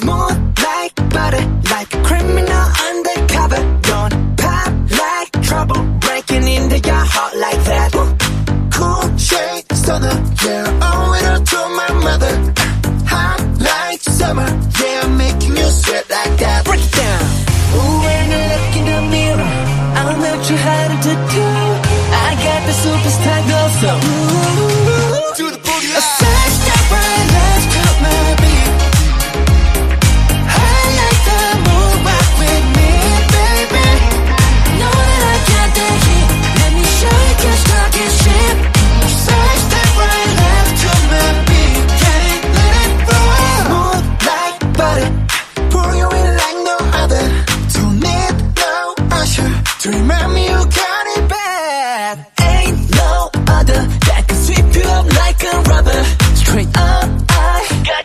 Smooth like butter, like a criminal undercover. Don't pop like trouble, breaking into your heart like that. Cool shade stunner, yeah, Oh, it all to my mother. Hot like summer, yeah, making you sweat like that. Break it down. Ooh, when I look in the mirror, I'll melt your heart to do. I got the superstar.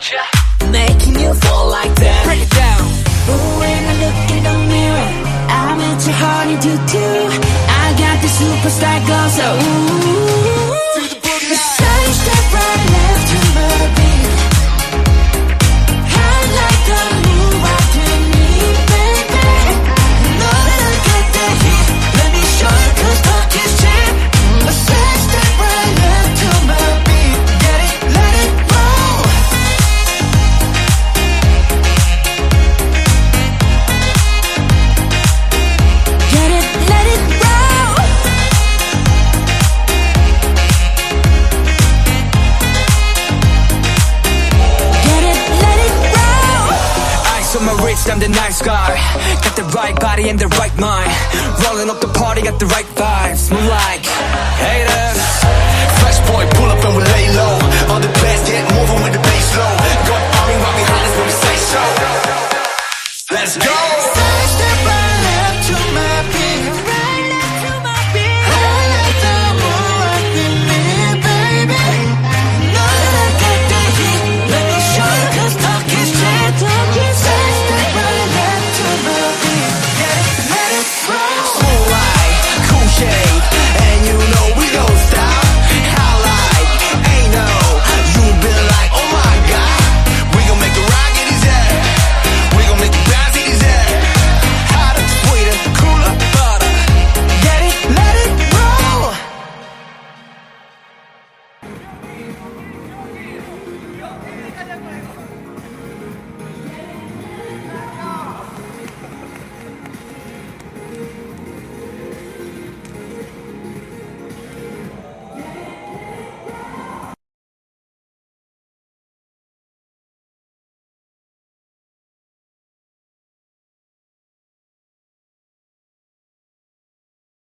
Gotcha. Making you fall like that. Break it down. Ooh, when I look in the mirror I'm at your honey do do. I got the superstar glow so ooh guess I'm the nice guy. Got the right body and the right mind. Rolling up the party, got the right vibes. Move like haters. Fresh boy, pull up and we lay low. On the best, get moving with the bass low. Got army right behind us when we say so. Let's go!